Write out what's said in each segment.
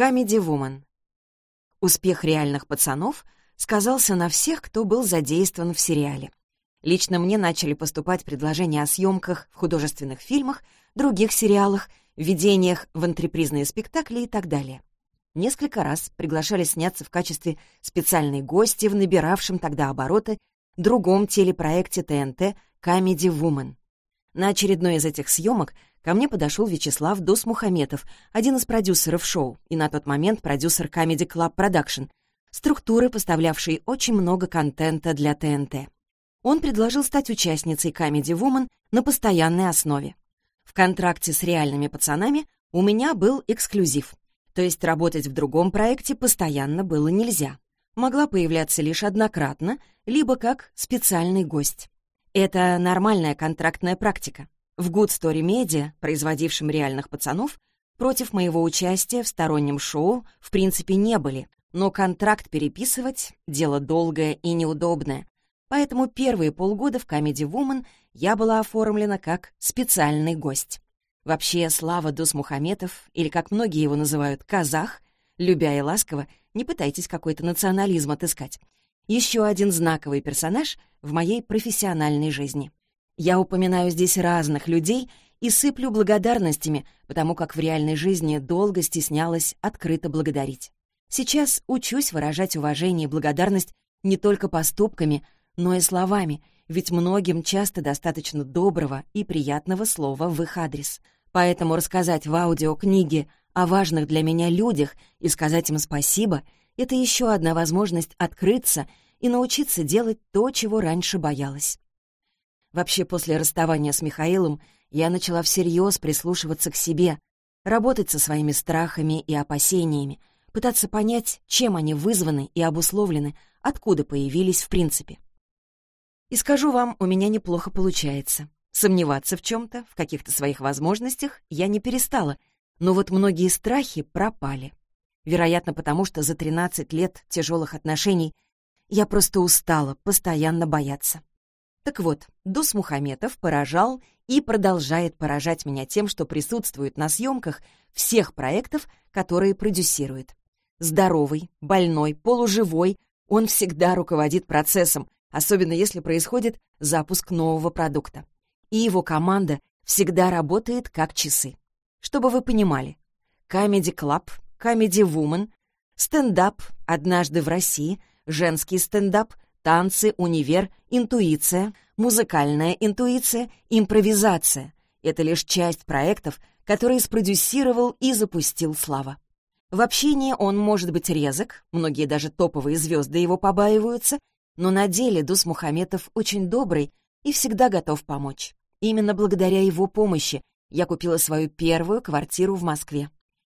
Comedy Woman. Успех реальных пацанов сказался на всех, кто был задействован в сериале. Лично мне начали поступать предложения о съемках в художественных фильмах, других сериалах, введениях в антрепризные спектакли и так далее. Несколько раз приглашали сняться в качестве специальной гости в набиравшем тогда обороты другом телепроекте ТНТ «Comedy Woman». На очередной из этих съемок ко мне подошел Вячеслав Досмухаметов, один из продюсеров шоу, и на тот момент продюсер Comedy Club Production, структуры, поставлявшей очень много контента для ТНТ. Он предложил стать участницей Comedy Woman на постоянной основе. В контракте с реальными пацанами у меня был эксклюзив, то есть работать в другом проекте постоянно было нельзя. Могла появляться лишь однократно, либо как специальный гость. Это нормальная контрактная практика. В Good Story Media, производившем реальных пацанов, против моего участия в стороннем шоу в принципе не были, но контракт переписывать — дело долгое и неудобное, поэтому первые полгода в Comedy Woman я была оформлена как специальный гость. Вообще, Слава Дусмухаметов, или как многие его называют, казах, любя и ласково, не пытайтесь какой-то национализм отыскать, еще один знаковый персонаж в моей профессиональной жизни. Я упоминаю здесь разных людей и сыплю благодарностями, потому как в реальной жизни долго стеснялась открыто благодарить. Сейчас учусь выражать уважение и благодарность не только поступками, но и словами, ведь многим часто достаточно доброго и приятного слова в их адрес. Поэтому рассказать в аудиокниге о важных для меня людях и сказать им спасибо — это еще одна возможность открыться и научиться делать то, чего раньше боялась. Вообще, после расставания с Михаилом я начала всерьез прислушиваться к себе, работать со своими страхами и опасениями, пытаться понять, чем они вызваны и обусловлены, откуда появились в принципе. И скажу вам, у меня неплохо получается. Сомневаться в чем-то, в каких-то своих возможностях я не перестала, но вот многие страхи пропали. Вероятно, потому что за 13 лет тяжелых отношений я просто устала постоянно бояться. Так вот, Дус Мухаметов поражал и продолжает поражать меня тем, что присутствует на съемках всех проектов, которые продюсирует. Здоровый, больной, полуживой, он всегда руководит процессом, особенно если происходит запуск нового продукта. И его команда всегда работает как часы. Чтобы вы понимали, Comedy Club Comedy Woman, стендап «Однажды в России», женский стендап, танцы, универ, интуиция, музыкальная интуиция, импровизация. Это лишь часть проектов, которые спродюсировал и запустил Слава. В общении он может быть резок, многие даже топовые звезды его побаиваются, но на деле Дус Мухаметов очень добрый и всегда готов помочь. Именно благодаря его помощи я купила свою первую квартиру в Москве.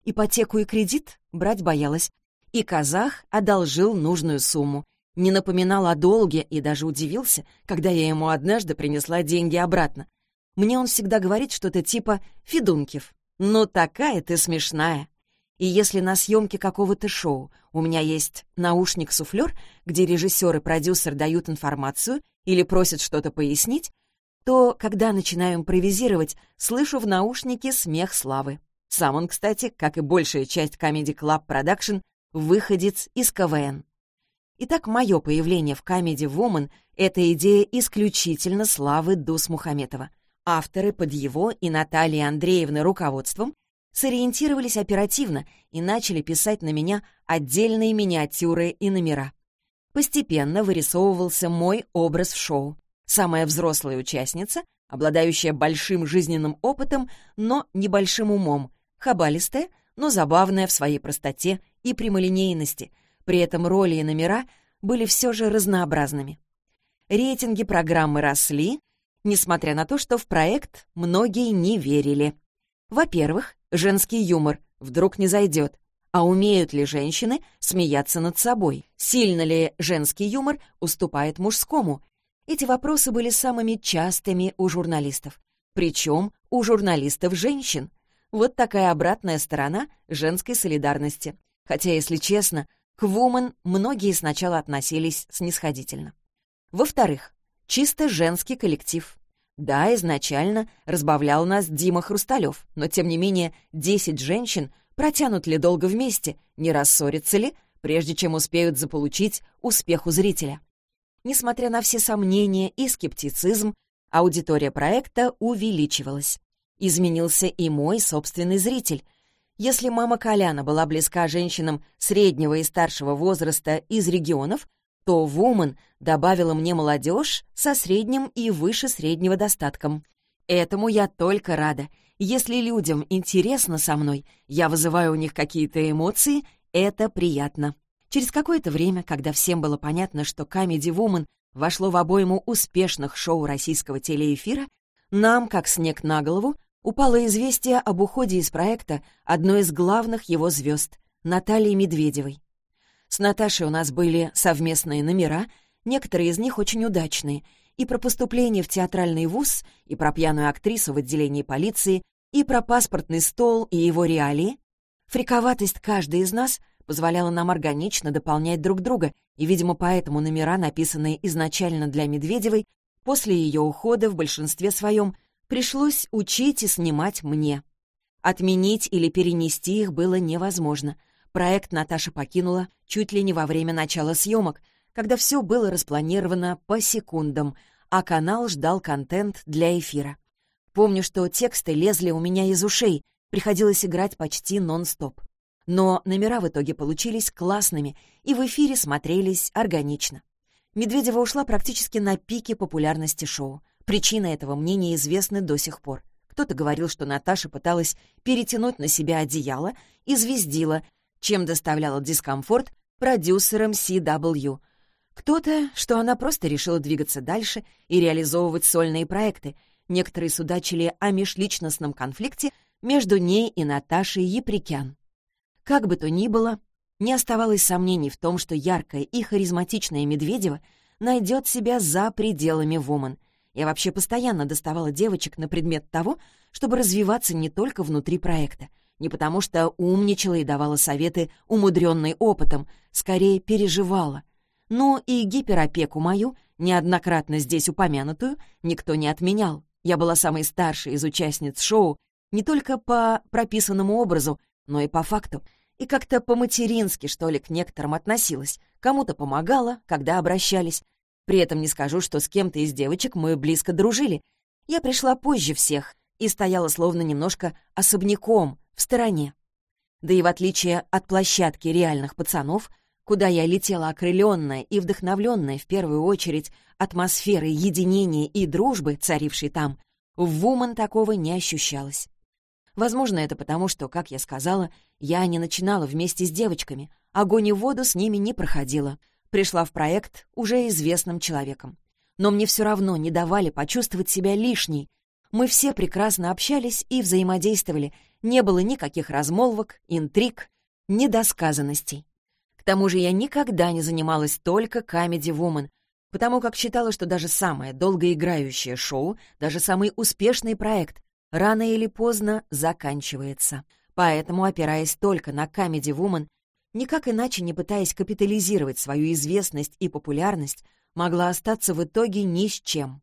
Ипотеку и кредит брать боялась. И казах одолжил нужную сумму. Не напоминал о долге и даже удивился, когда я ему однажды принесла деньги обратно. Мне он всегда говорит что-то типа «Федункив, ну такая ты смешная». И если на съемке какого-то шоу у меня есть наушник-суфлер, где режиссер и продюсер дают информацию или просят что-то пояснить, то, когда начинаю импровизировать, слышу в наушнике смех Славы. Сам он, кстати, как и большая часть Comedy Club Production, выходец из КВН. Итак, мое появление в Comedy Woman — это идея исключительно славы Дус Мухаметова. Авторы под его и Натальи Андреевны руководством сориентировались оперативно и начали писать на меня отдельные миниатюры и номера. Постепенно вырисовывался мой образ в шоу. Самая взрослая участница, обладающая большим жизненным опытом, но небольшим умом, хабалистая, но забавная в своей простоте и прямолинейности. При этом роли и номера были все же разнообразными. Рейтинги программы росли, несмотря на то, что в проект многие не верили. Во-первых, женский юмор вдруг не зайдет. А умеют ли женщины смеяться над собой? Сильно ли женский юмор уступает мужскому? Эти вопросы были самыми частыми у журналистов. Причем у журналистов-женщин. Вот такая обратная сторона женской солидарности. Хотя, если честно, к Вумен многие сначала относились снисходительно. Во-вторых, чисто женский коллектив. Да, изначально разбавлял нас Дима Хрусталев, но тем не менее 10 женщин Протянут ли долго вместе, не рассорятся ли, прежде чем успеют заполучить успех у зрителя. Несмотря на все сомнения и скептицизм, аудитория проекта увеличивалась. Изменился и мой собственный зритель. Если мама Коляна была близка женщинам среднего и старшего возраста из регионов, то Вумен добавила мне молодежь со средним и выше среднего достатком. Этому я только рада. Если людям интересно со мной, я вызываю у них какие-то эмоции, это приятно. Через какое-то время, когда всем было понятно, что Comedy Woman вошло в обойму успешных шоу российского телеэфира, нам, как снег на голову, упало известие об уходе из проекта одной из главных его звезд — Натальи Медведевой. С Наташей у нас были совместные номера, некоторые из них очень удачные, и про поступление в театральный вуз, и про пьяную актрису в отделении полиции, и про паспортный стол и его реалии. Фриковатость каждой из нас позволяла нам органично дополнять друг друга, и, видимо, поэтому номера, написанные изначально для Медведевой, после ее ухода в большинстве своем пришлось учить и снимать мне. Отменить или перенести их было невозможно. Проект Наташа покинула чуть ли не во время начала съемок, когда все было распланировано по секундам, а канал ждал контент для эфира. Помню, что тексты лезли у меня из ушей, приходилось играть почти нон-стоп. Но номера в итоге получились классными и в эфире смотрелись органично. Медведева ушла практически на пике популярности шоу. Причины этого мне неизвестны до сих пор. Кто-то говорил, что Наташа пыталась перетянуть на себя одеяло и звездила, чем доставляла дискомфорт продюсерам CW. Кто-то, что она просто решила двигаться дальше и реализовывать сольные проекты. Некоторые судачили о межличностном конфликте между ней и Наташей Еприкян. Как бы то ни было, не оставалось сомнений в том, что яркая и харизматичная Медведева найдет себя за пределами Вуман — я вообще постоянно доставала девочек на предмет того, чтобы развиваться не только внутри проекта, не потому что умничала и давала советы, умудренные опытом, скорее переживала. Но и гиперопеку мою, неоднократно здесь упомянутую, никто не отменял. Я была самой старшей из участниц шоу не только по прописанному образу, но и по факту. И как-то по-матерински, что ли, к некоторым относилась. Кому-то помогала, когда обращались, при этом не скажу, что с кем-то из девочек мы близко дружили. Я пришла позже всех и стояла словно немножко особняком, в стороне. Да и в отличие от площадки реальных пацанов, куда я летела окрыленная и вдохновленная в первую очередь атмосферой единения и дружбы, царившей там, в Вуман такого не ощущалось. Возможно, это потому, что, как я сказала, я не начинала вместе с девочками, огонь и воду с ними не проходила — пришла в проект уже известным человеком. Но мне все равно не давали почувствовать себя лишней. Мы все прекрасно общались и взаимодействовали, не было никаких размолвок, интриг, недосказанностей. К тому же я никогда не занималась только Comedy Woman, потому как считала, что даже самое долгоиграющее шоу, даже самый успешный проект рано или поздно заканчивается. Поэтому, опираясь только на Comedy Woman, никак иначе не пытаясь капитализировать свою известность и популярность, могла остаться в итоге ни с чем.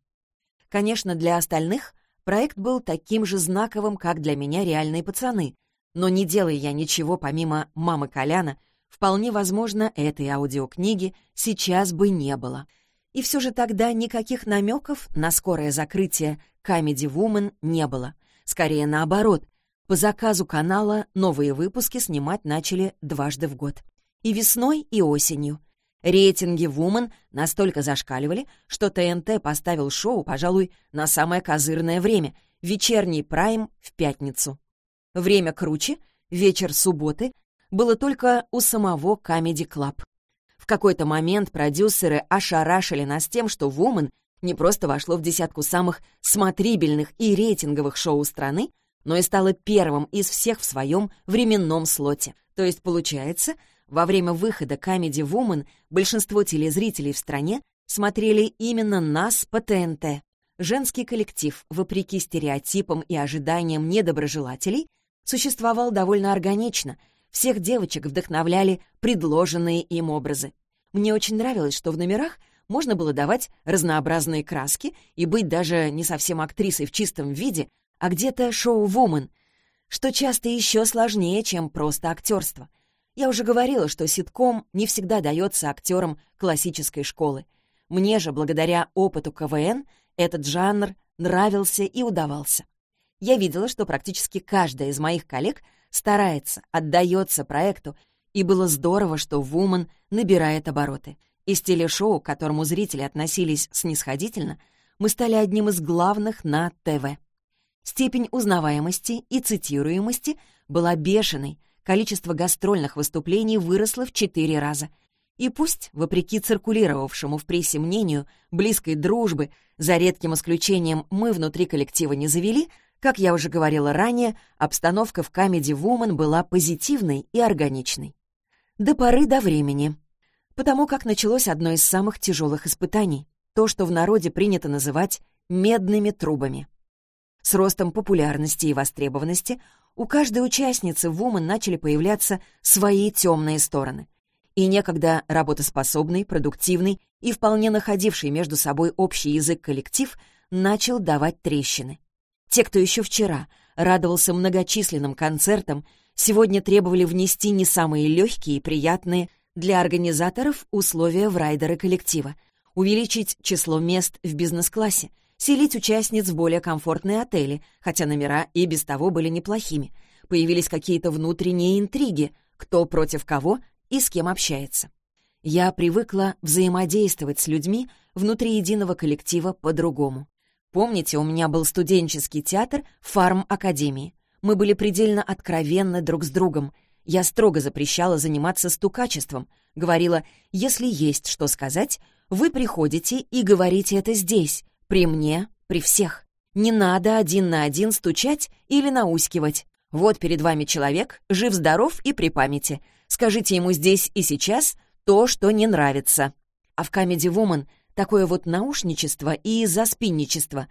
Конечно, для остальных проект был таким же знаковым, как для меня «Реальные пацаны», но не делая я ничего помимо «Мамы Коляна», вполне возможно, этой аудиокниги сейчас бы не было. И все же тогда никаких намеков на скорое закрытие Comedy Woman не было. Скорее наоборот, по заказу канала новые выпуски снимать начали дважды в год. И весной, и осенью. Рейтинги «Вумен» настолько зашкаливали, что ТНТ поставил шоу, пожалуй, на самое козырное время — вечерний прайм в пятницу. Время круче, вечер субботы, было только у самого Comedy Club. В какой-то момент продюсеры ошарашили нас тем, что «Вумен» не просто вошло в десятку самых смотрибельных и рейтинговых шоу страны, но и стала первым из всех в своем временном слоте. То есть, получается, во время выхода Comedy Woman большинство телезрителей в стране смотрели именно нас по ТНТ. Женский коллектив, вопреки стереотипам и ожиданиям недоброжелателей, существовал довольно органично. Всех девочек вдохновляли предложенные им образы. Мне очень нравилось, что в номерах можно было давать разнообразные краски и быть даже не совсем актрисой в чистом виде, а где-то шоу-вумен. что часто еще сложнее, чем просто актерство. Я уже говорила, что ситком не всегда дается актерам классической школы. Мне же, благодаря опыту КВН, этот жанр нравился и удавался. Я видела, что практически каждая из моих коллег старается, отдается проекту, и было здорово, что «Вумен» набирает обороты. Из телешоу, к которому зрители относились снисходительно, мы стали одним из главных на ТВ. Степень узнаваемости и цитируемости была бешеной, количество гастрольных выступлений выросло в четыре раза. И пусть, вопреки циркулировавшему в прессе мнению близкой дружбы, за редким исключением мы внутри коллектива не завели, как я уже говорила ранее, обстановка в Comedy Woman была позитивной и органичной. До поры до времени. Потому как началось одно из самых тяжелых испытаний — то, что в народе принято называть «медными трубами». С ростом популярности и востребованности у каждой участницы в Woman начали появляться свои темные стороны. И некогда работоспособный, продуктивный и вполне находивший между собой общий язык коллектив начал давать трещины. Те, кто еще вчера радовался многочисленным концертам, сегодня требовали внести не самые легкие и приятные для организаторов условия в райдеры коллектива, увеличить число мест в бизнес-классе, селить участниц в более комфортные отели, хотя номера и без того были неплохими. Появились какие-то внутренние интриги, кто против кого и с кем общается. Я привыкла взаимодействовать с людьми внутри единого коллектива по-другому. Помните, у меня был студенческий театр фарм-академии. Мы были предельно откровенны друг с другом. Я строго запрещала заниматься стукачеством. Говорила, если есть что сказать, вы приходите и говорите это здесь, при мне, при всех. Не надо один на один стучать или наускивать. Вот перед вами человек, жив-здоров и при памяти. Скажите ему здесь и сейчас то, что не нравится. А в Comedy Woman — такое вот наушничество и заспинничество,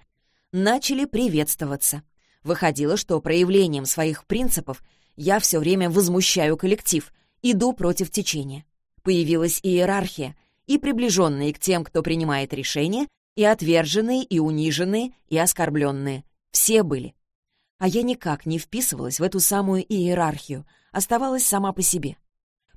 начали приветствоваться. Выходило, что проявлением своих принципов я все время возмущаю коллектив, иду против течения. Появилась иерархия, и приближенные к тем, кто принимает решения, и отверженные, и униженные, и оскорбленные. Все были. А я никак не вписывалась в эту самую иерархию, оставалась сама по себе.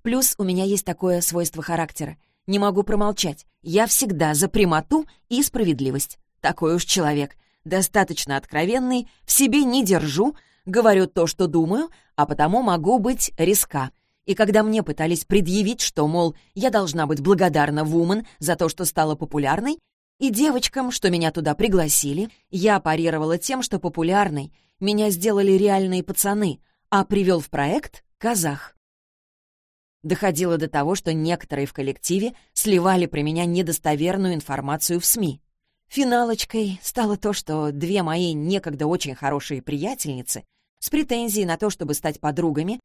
Плюс у меня есть такое свойство характера — не могу промолчать. Я всегда за прямоту и справедливость. Такой уж человек. Достаточно откровенный, в себе не держу, говорю то, что думаю, а потому могу быть риска. И когда мне пытались предъявить, что, мол, я должна быть благодарна Вумен за то, что стала популярной, и девочкам, что меня туда пригласили, я парировала тем, что популярной меня сделали реальные пацаны, а привел в проект казах. Доходило до того, что некоторые в коллективе сливали про меня недостоверную информацию в СМИ. Финалочкой стало то, что две мои некогда очень хорошие приятельницы с претензией на то, чтобы стать подругами,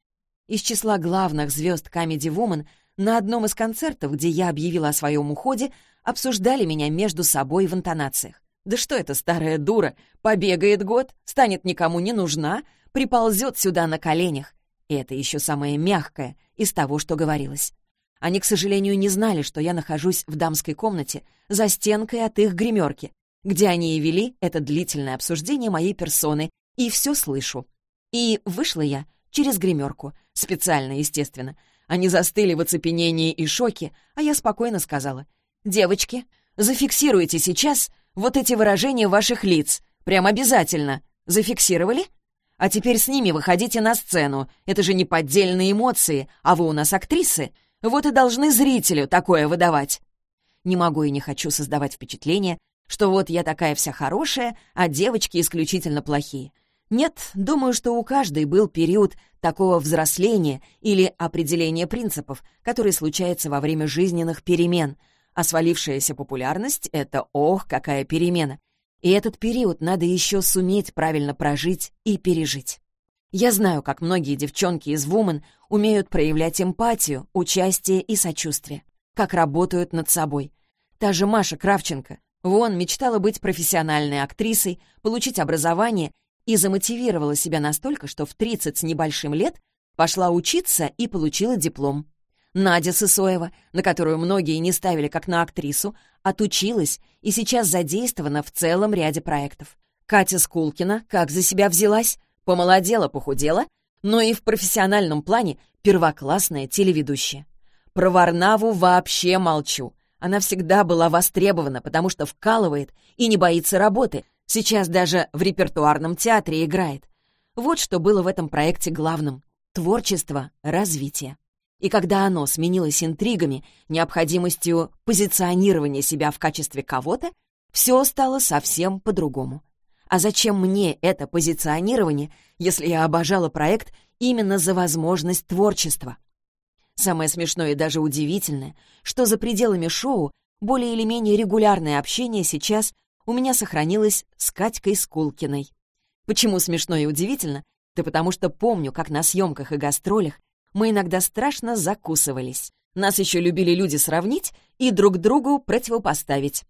из числа главных звезд Comedy Woman на одном из концертов, где я объявила о своем уходе, обсуждали меня между собой в интонациях. Да что это старая дура? Побегает год, станет никому не нужна, приползет сюда на коленях. И это еще самое мягкое — из того, что говорилось. Они, к сожалению, не знали, что я нахожусь в дамской комнате за стенкой от их гримерки, где они и вели это длительное обсуждение моей персоны, и все слышу. И вышла я через гримерку, специально, естественно. Они застыли в оцепенении и шоке, а я спокойно сказала, «Девочки, зафиксируйте сейчас вот эти выражения ваших лиц, прям обязательно. Зафиксировали?» А теперь с ними выходите на сцену. Это же не поддельные эмоции, а вы у нас актрисы. Вот и должны зрителю такое выдавать. Не могу и не хочу создавать впечатление, что вот я такая вся хорошая, а девочки исключительно плохие. Нет, думаю, что у каждой был период такого взросления или определения принципов, который случается во время жизненных перемен, а свалившаяся популярность — это ох, какая перемена. И этот период надо еще суметь правильно прожить и пережить. Я знаю, как многие девчонки из Woman умеют проявлять эмпатию, участие и сочувствие, как работают над собой. Та же Маша Кравченко, вон, мечтала быть профессиональной актрисой, получить образование и замотивировала себя настолько, что в 30 с небольшим лет пошла учиться и получила диплом. Надя Сысоева, на которую многие не ставили как на актрису, отучилась и сейчас задействована в целом ряде проектов. Катя Скулкина как за себя взялась, помолодела-похудела, но и в профессиональном плане первоклассная телеведущая. Про Варнаву вообще молчу. Она всегда была востребована, потому что вкалывает и не боится работы. Сейчас даже в репертуарном театре играет. Вот что было в этом проекте главным. Творчество, развитие. И когда оно сменилось интригами, необходимостью позиционирования себя в качестве кого-то, все стало совсем по-другому. А зачем мне это позиционирование, если я обожала проект именно за возможность творчества? Самое смешное и даже удивительное, что за пределами шоу более или менее регулярное общение сейчас у меня сохранилось с Катькой Скулкиной. Почему смешно и удивительно? Да потому что помню, как на съемках и гастролях мы иногда страшно закусывались. Нас еще любили люди сравнить и друг другу противопоставить.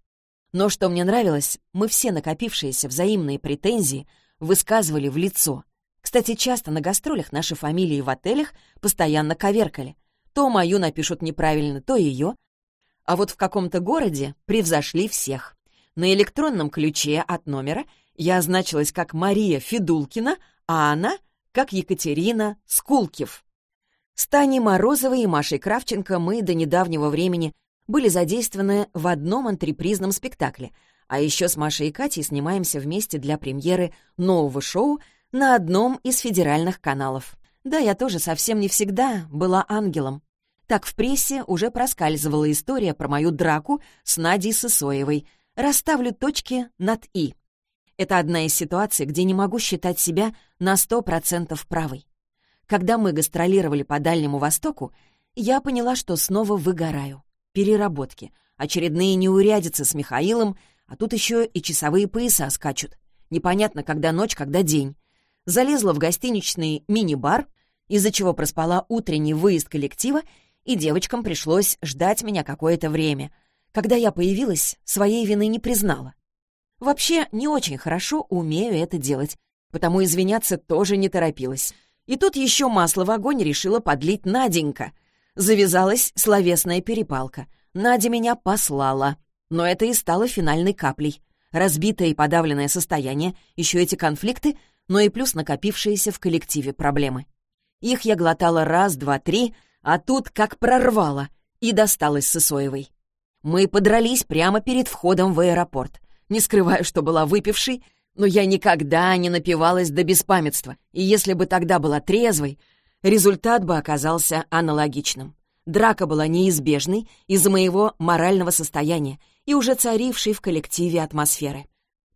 Но что мне нравилось, мы все накопившиеся взаимные претензии высказывали в лицо. Кстати, часто на гастролях наши фамилии в отелях постоянно коверкали — то мою напишут неправильно, то ее. А вот в каком-то городе превзошли всех. На электронном ключе от номера я значилась как Мария Федулкина, а она — как Екатерина Скулкив. С Таней Морозовой и Машей Кравченко мы до недавнего времени были задействованы в одном антрепризном спектакле, а еще с Машей и Катей снимаемся вместе для премьеры нового шоу на одном из федеральных каналов. Да, я тоже совсем не всегда была ангелом. Так в прессе уже проскальзывала история про мою драку с Надей Сысоевой. Расставлю точки над «и». Это одна из ситуаций, где не могу считать себя на сто процентов правой. Когда мы гастролировали по Дальнему Востоку, я поняла, что снова выгораю. Переработки, очередные неурядицы с Михаилом, а тут еще и часовые пояса скачут. Непонятно, когда ночь, когда день залезла в гостиничный мини-бар, из-за чего проспала утренний выезд коллектива, и девочкам пришлось ждать меня какое-то время. Когда я появилась, своей вины не признала. Вообще, не очень хорошо умею это делать, потому извиняться тоже не торопилась. И тут еще масло в огонь решила подлить Наденька. Завязалась словесная перепалка. Надя меня послала. Но это и стало финальной каплей. Разбитое и подавленное состояние, еще эти конфликты но и плюс накопившиеся в коллективе проблемы. Их я глотала раз, два, три, а тут как прорвало, и досталось Сысоевой. Мы подрались прямо перед входом в аэропорт. Не скрываю, что была выпившей, но я никогда не напивалась до беспамятства, и если бы тогда была трезвой, результат бы оказался аналогичным. Драка была неизбежной из-за моего морального состояния и уже царившей в коллективе атмосферы.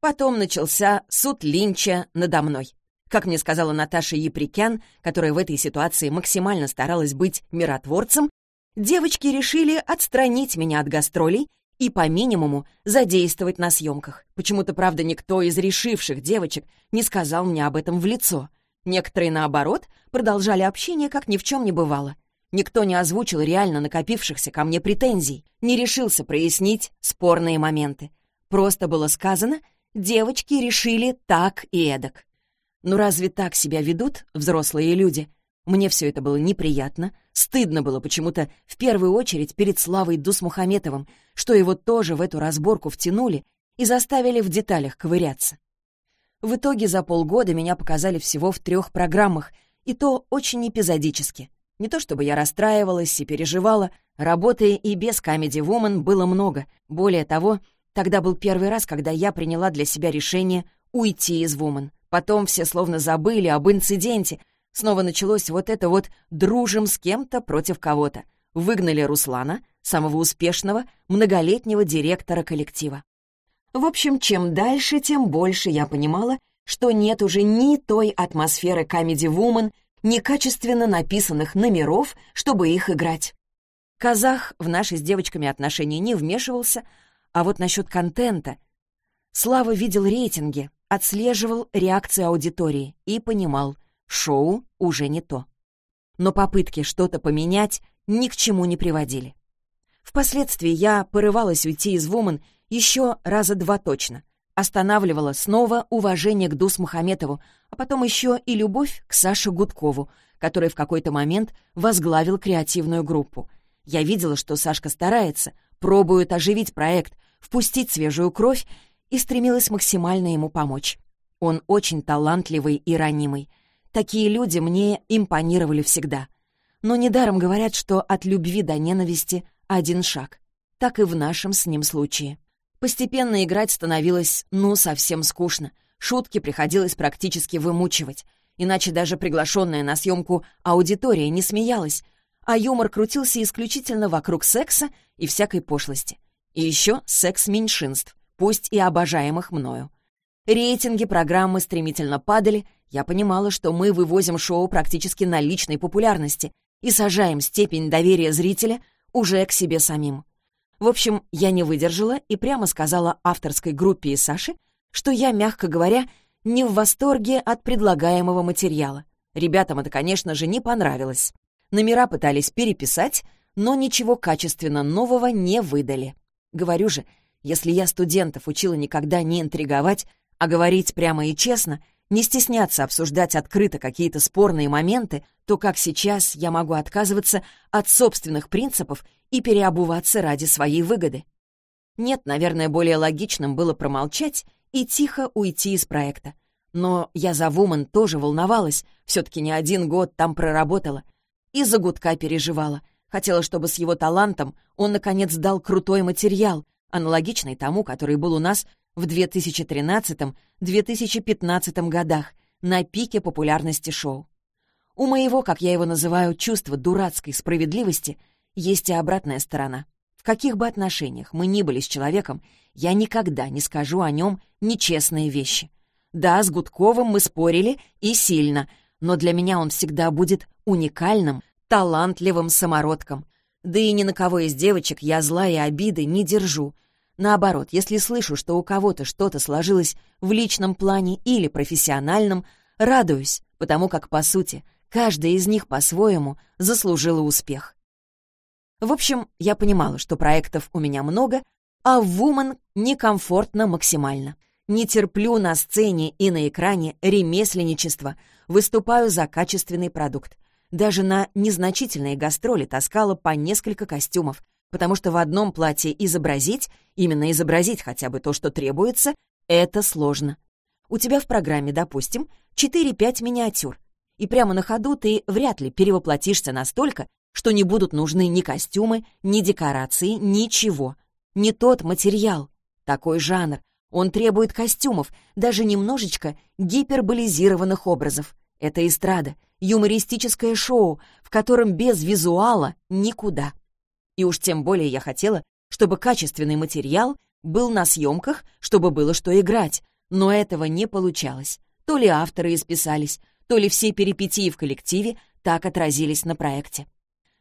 Потом начался суд Линча надо мной. Как мне сказала Наташа Еприкян, которая в этой ситуации максимально старалась быть миротворцем, девочки решили отстранить меня от гастролей и по минимуму задействовать на съемках. Почему-то, правда, никто из решивших девочек не сказал мне об этом в лицо. Некоторые, наоборот, продолжали общение, как ни в чем не бывало. Никто не озвучил реально накопившихся ко мне претензий, не решился прояснить спорные моменты. Просто было сказано — девочки решили так и эдак. Ну разве так себя ведут взрослые люди? Мне все это было неприятно, стыдно было почему-то в первую очередь перед Славой Дусмухаметовым, что его тоже в эту разборку втянули и заставили в деталях ковыряться. В итоге за полгода меня показали всего в трех программах, и то очень эпизодически. Не то чтобы я расстраивалась и переживала, работы и без Comedy Woman было много. Более того, Тогда был первый раз, когда я приняла для себя решение уйти из Вумен. Потом все словно забыли об инциденте. Снова началось вот это вот «дружим с кем-то против кого-то». Выгнали Руслана, самого успешного, многолетнего директора коллектива. В общем, чем дальше, тем больше я понимала, что нет уже ни той атмосферы Comedy Woman, ни качественно написанных номеров, чтобы их играть. Казах в наши с девочками отношения не вмешивался, а вот насчет контента... Слава видел рейтинги, отслеживал реакции аудитории и понимал, шоу уже не то. Но попытки что-то поменять ни к чему не приводили. Впоследствии я порывалась уйти из Вумен еще раза два точно. Останавливала снова уважение к Дус Мухаметову, а потом еще и любовь к Саше Гудкову, который в какой-то момент возглавил креативную группу. Я видела, что Сашка старается, пробует оживить проект, впустить свежую кровь и стремилась максимально ему помочь. Он очень талантливый и ранимый. Такие люди мне импонировали всегда. Но недаром говорят, что от любви до ненависти один шаг. Так и в нашем с ним случае. Постепенно играть становилось, ну, совсем скучно. Шутки приходилось практически вымучивать. Иначе даже приглашенная на съемку аудитория не смеялась, а юмор крутился исключительно вокруг секса и всякой пошлости. И еще секс меньшинств, пусть и обожаемых мною. Рейтинги программы стремительно падали, я понимала, что мы вывозим шоу практически на личной популярности и сажаем степень доверия зрителя уже к себе самим. В общем, я не выдержала и прямо сказала авторской группе и Саше, что я, мягко говоря, не в восторге от предлагаемого материала. Ребятам это, конечно же, не понравилось. Номера пытались переписать, но ничего качественно нового не выдали. Говорю же, если я студентов учила никогда не интриговать, а говорить прямо и честно, не стесняться обсуждать открыто какие-то спорные моменты, то как сейчас я могу отказываться от собственных принципов и переобуваться ради своей выгоды? Нет, наверное, более логичным было промолчать и тихо уйти из проекта. Но я за Вумен тоже волновалась, все-таки не один год там проработала. И за Гудка переживала. Хотела, чтобы с его талантом он, наконец, дал крутой материал, аналогичный тому, который был у нас в 2013-2015 годах, на пике популярности шоу. У моего, как я его называю, чувства дурацкой справедливости есть и обратная сторона. В каких бы отношениях мы ни были с человеком, я никогда не скажу о нем нечестные вещи. Да, с Гудковым мы спорили и сильно, но для меня он всегда будет уникальным, талантливым самородком. Да и ни на кого из девочек я зла и обиды не держу, Наоборот, если слышу, что у кого-то что-то сложилось в личном плане или профессиональном, радуюсь, потому как, по сути, каждая из них по-своему заслужила успех. В общем, я понимала, что проектов у меня много, а в Woman некомфортно максимально. Не терплю на сцене и на экране ремесленничество, выступаю за качественный продукт. Даже на незначительные гастроли таскала по несколько костюмов, потому что в одном платье изобразить, именно изобразить хотя бы то, что требуется, это сложно. У тебя в программе, допустим, 4-5 миниатюр, и прямо на ходу ты вряд ли перевоплотишься настолько, что не будут нужны ни костюмы, ни декорации, ничего. Не тот материал, такой жанр. Он требует костюмов, даже немножечко гиперболизированных образов. Это эстрада, юмористическое шоу, в котором без визуала никуда. И уж тем более я хотела, чтобы качественный материал был на съемках, чтобы было что играть. Но этого не получалось. То ли авторы исписались, то ли все перипетии в коллективе так отразились на проекте.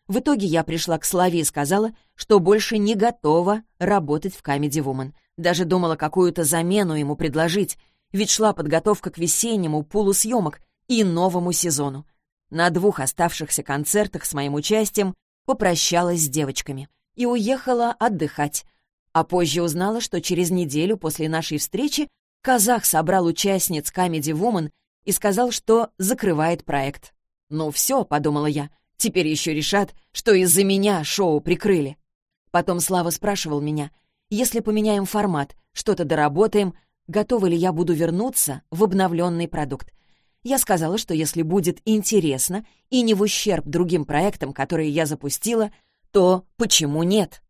В итоге я пришла к Славе и сказала, что больше не готова работать в Comedy Woman. Даже думала какую-то замену ему предложить, ведь шла подготовка к весеннему пулу съемок и новому сезону. На двух оставшихся концертах с моим участием попрощалась с девочками и уехала отдыхать. А позже узнала, что через неделю после нашей встречи казах собрал участниц Comedy Woman и сказал, что закрывает проект. «Ну все», — подумала я, — «теперь еще решат, что из-за меня шоу прикрыли». Потом Слава спрашивал меня, если поменяем формат, что-то доработаем, готова ли я буду вернуться в обновленный продукт. Я сказала, что если будет интересно и не в ущерб другим проектам, которые я запустила, то почему нет?